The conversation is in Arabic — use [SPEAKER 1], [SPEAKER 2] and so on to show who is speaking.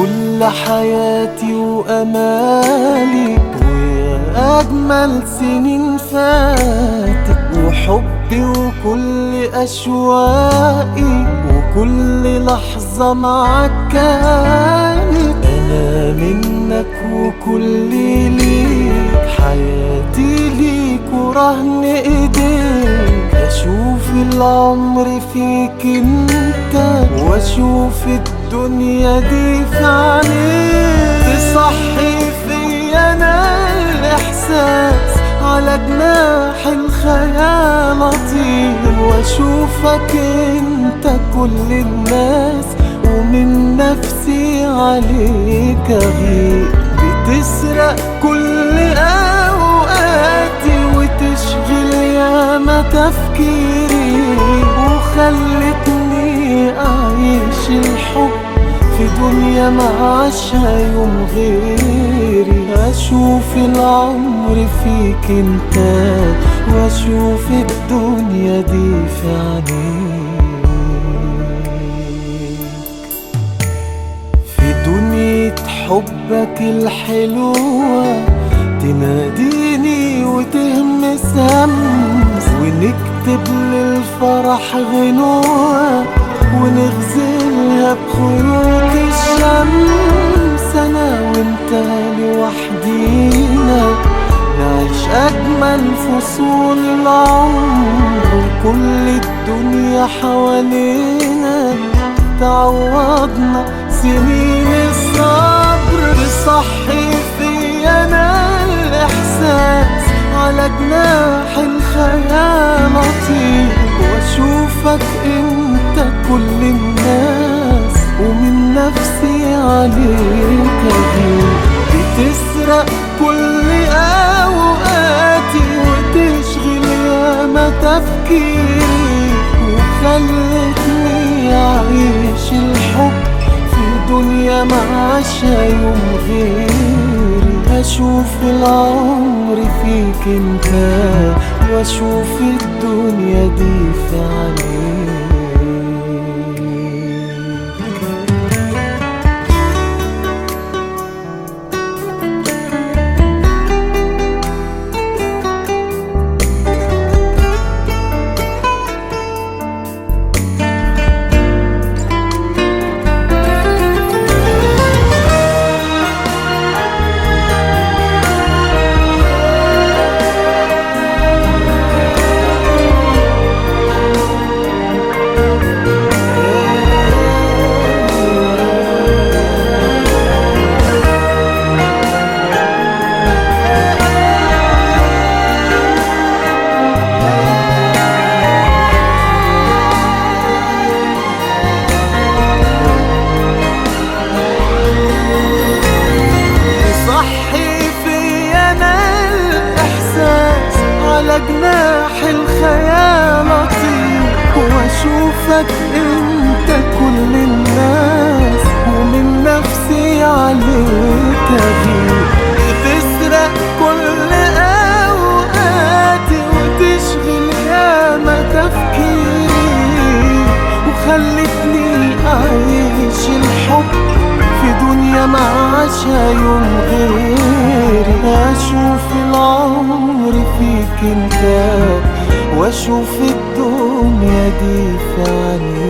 [SPEAKER 1] كل حياتي وأمالي ويا أجمل سنين فاتت وحبي وكل أشواقي وكل لحظة معاك كانت. أنا منك وكل ليك حياتي ليك ورهن إيديك. أشوف العمر فيك أنت وأشوف الدنيا دي في عينيك. تصحي فيا أنا الإحساس على جناح الخيال أطير وأشوفك أنت كل الناس ومن نفسي عليك أغير بتسرق كل تفكيري وخلتني أعيش الحب في دنيا ما عاشها يوم غيري. أشوف العمر فيك أنت وأشوف الدنيا دي في عينيك. في دنيا حبك الحلوة تناديني وتهمس همس ونكتب للفرح غنوة ونغزلها بخيوط الشمس. أنا وأنت لوحدينا نعيش أجمل فصول العمر. كل الدنيا حوالينا تعوضنا سنين الصبر. تصحي وأشوفك أنت كل الناس ومن نفسي عليك أغير بتسرق كل أوقاتي وتشغل ياما تفكيري وخلتني أعيش الحب في دنيا ما عاشها يوم غيري. أشوف العمر فيك انت وأشوف الدنيا دي في جناح الخيال اطير وأشوفك أنت كل الناس ومن نفسي عليك اغير بتسرق كل اوقاتي وتشغل ياما تفكيري وخلتني أعيش الحب في دنيا ما عاشها يوم غيري أشوف العمر انت وأشوف الدنيا دي في عينيك